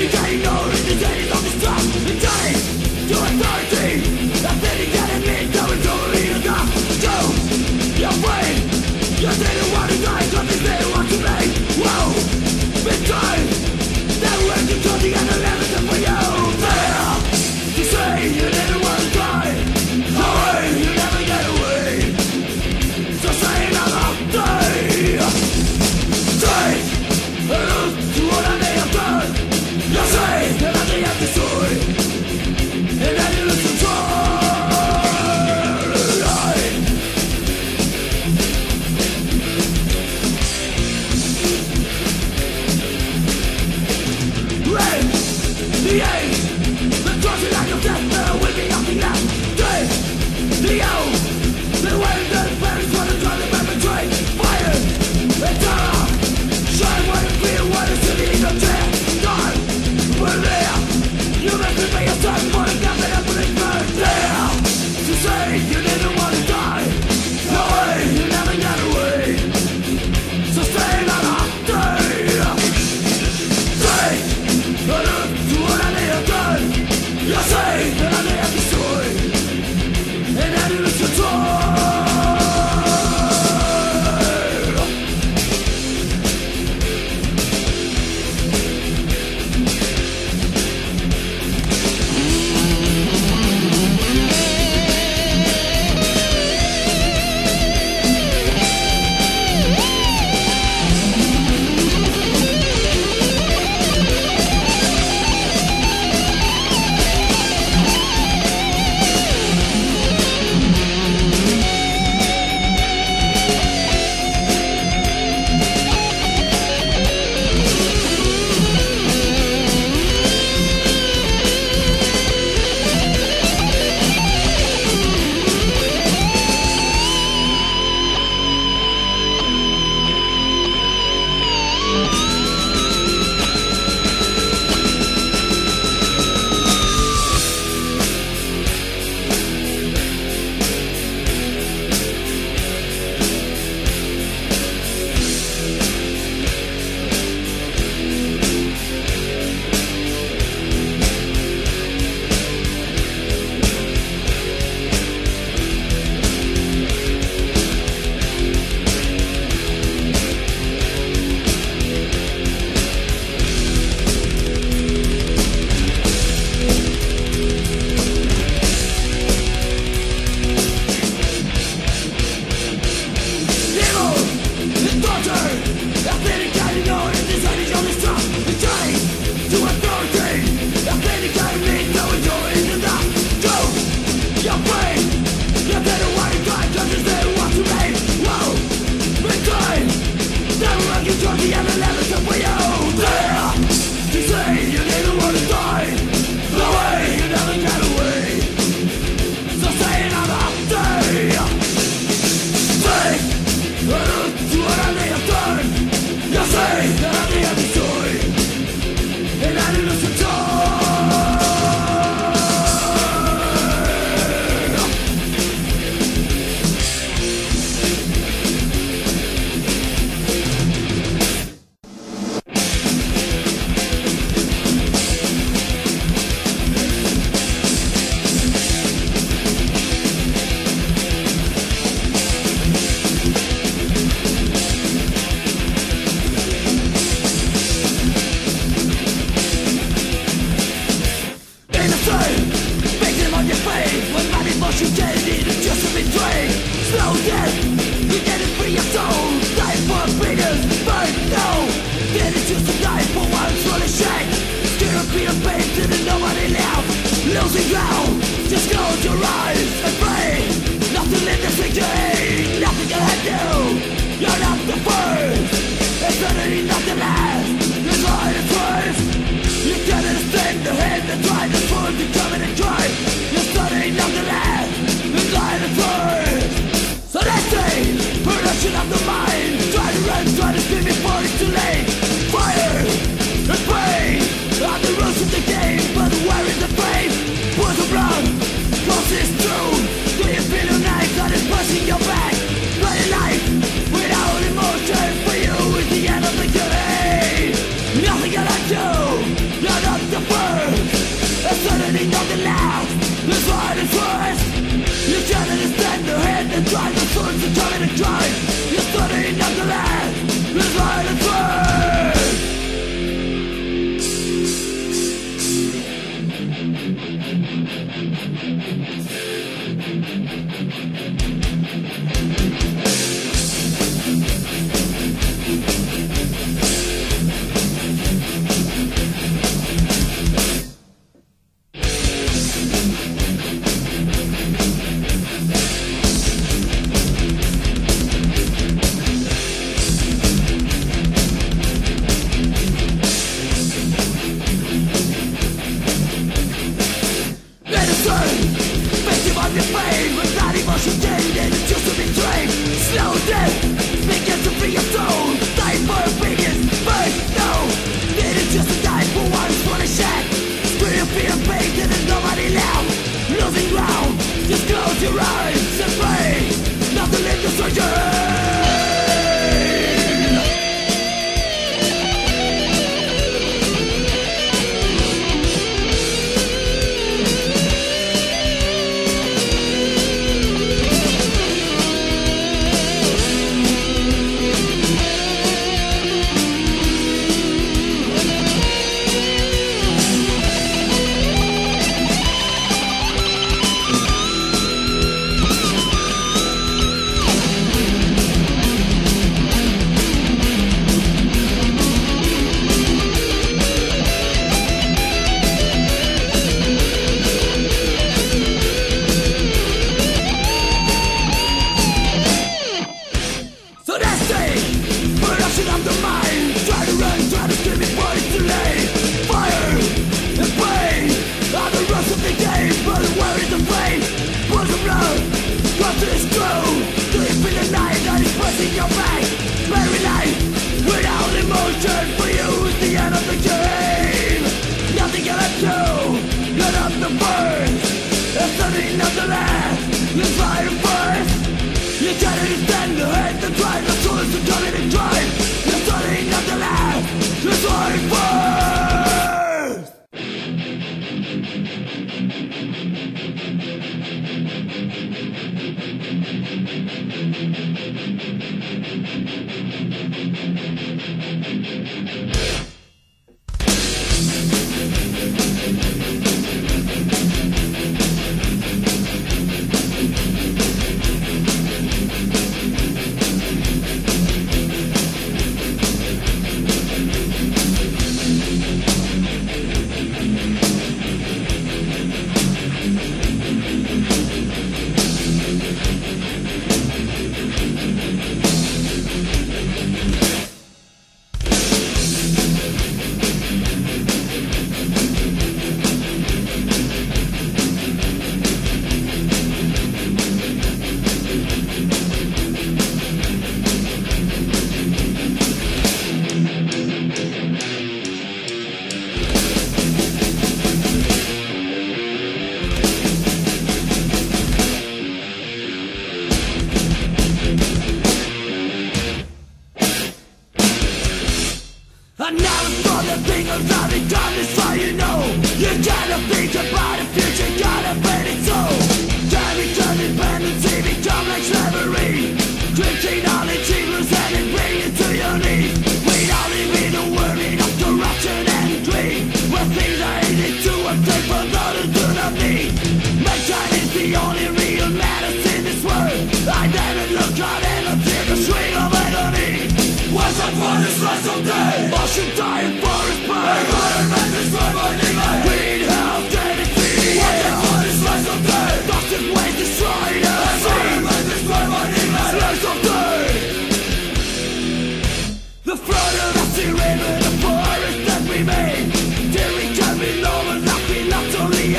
Dedicating knowledge to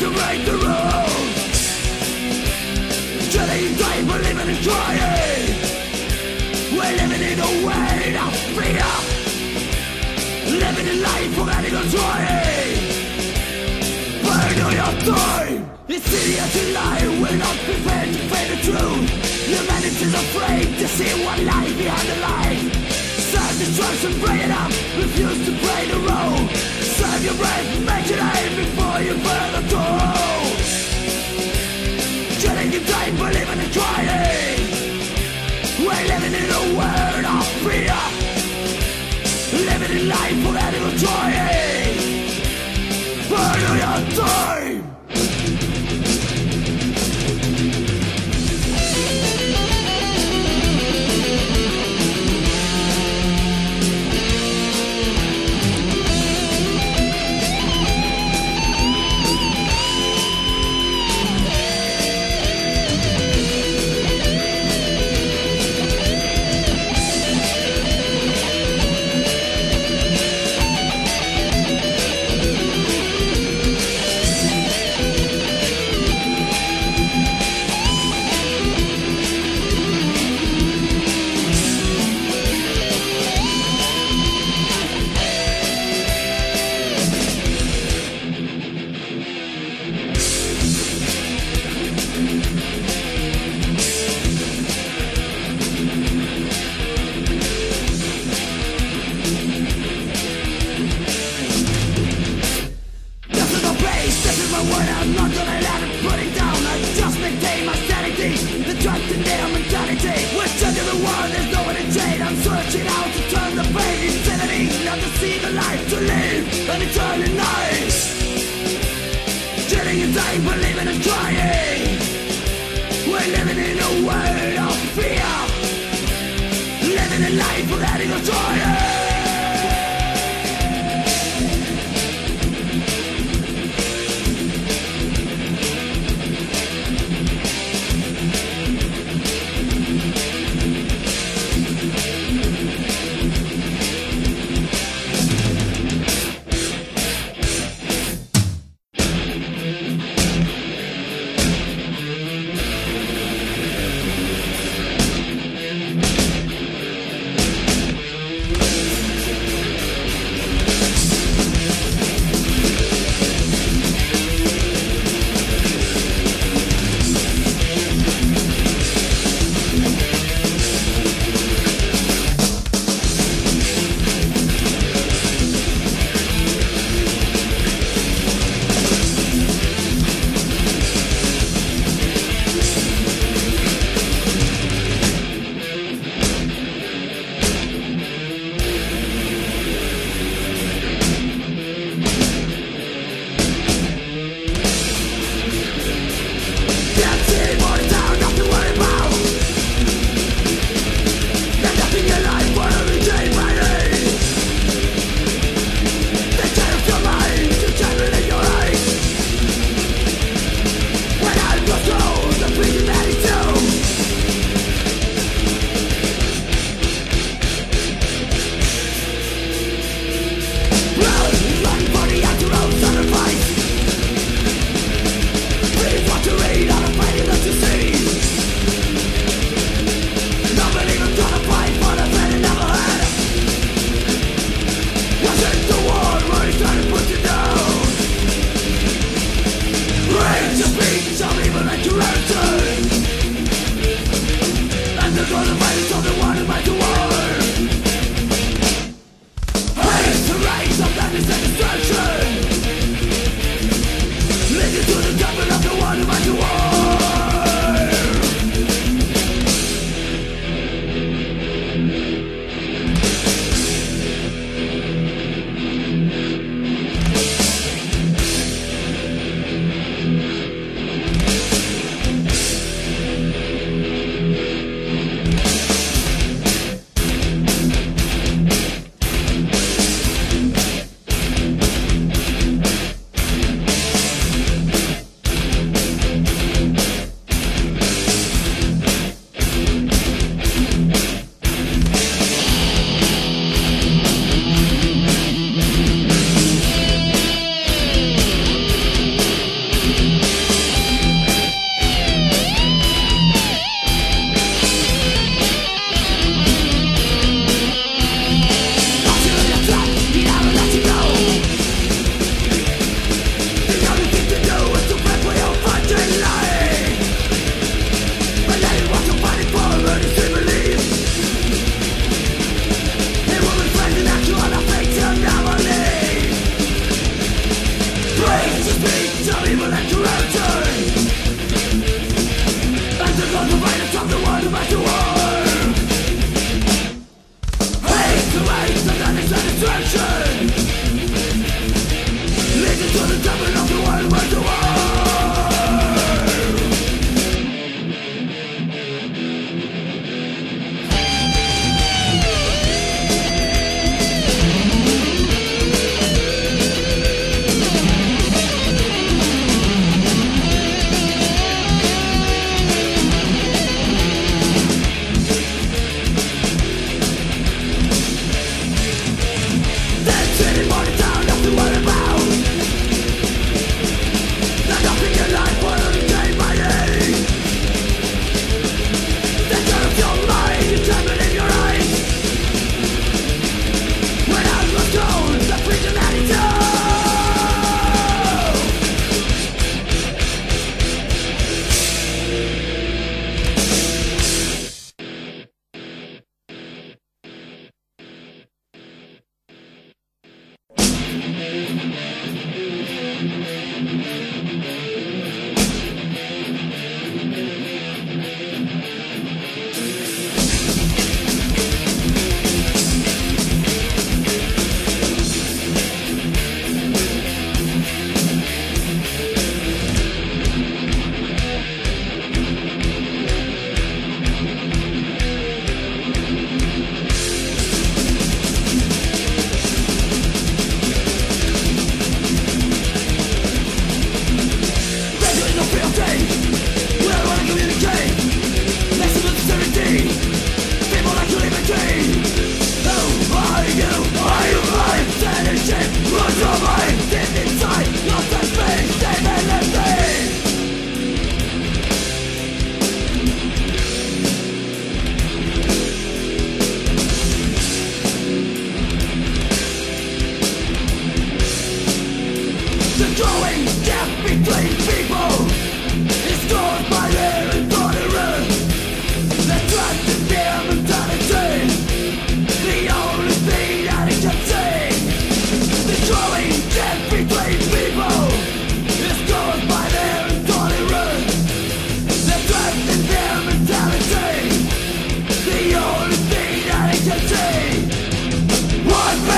to make the rules. Telling Chilling day, believing and crying We're living in a way of freedom Living a life for animal trying. Burn all your time This idiot lie will not prevent from the truth Humanity's afraid to see what lies behind the line. Self-destruction, bring it up. Refuse to play the role Save your breath. make it aim before you burn the doors Killing in time, believing and trying. We're living in a world of fear Living in life forever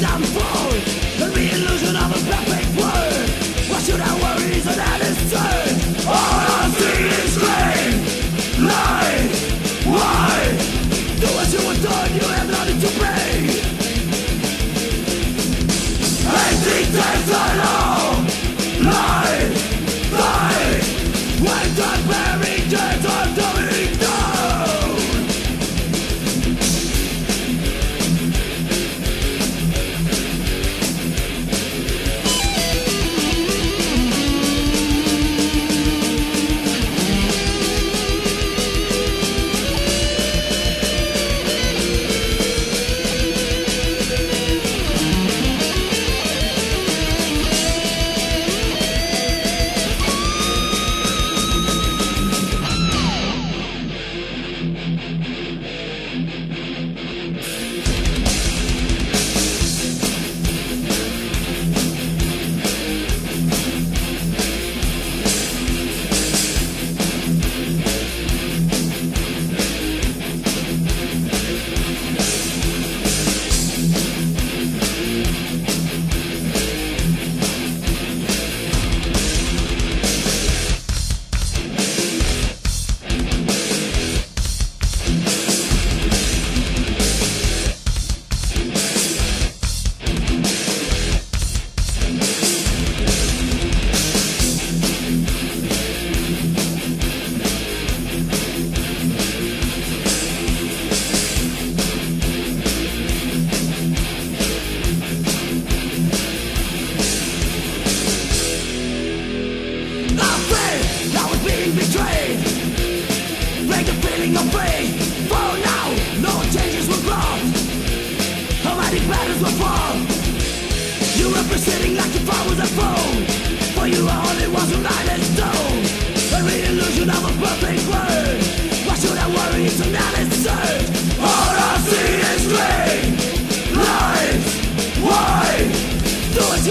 betrayed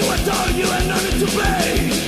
to adore you and honor to pay.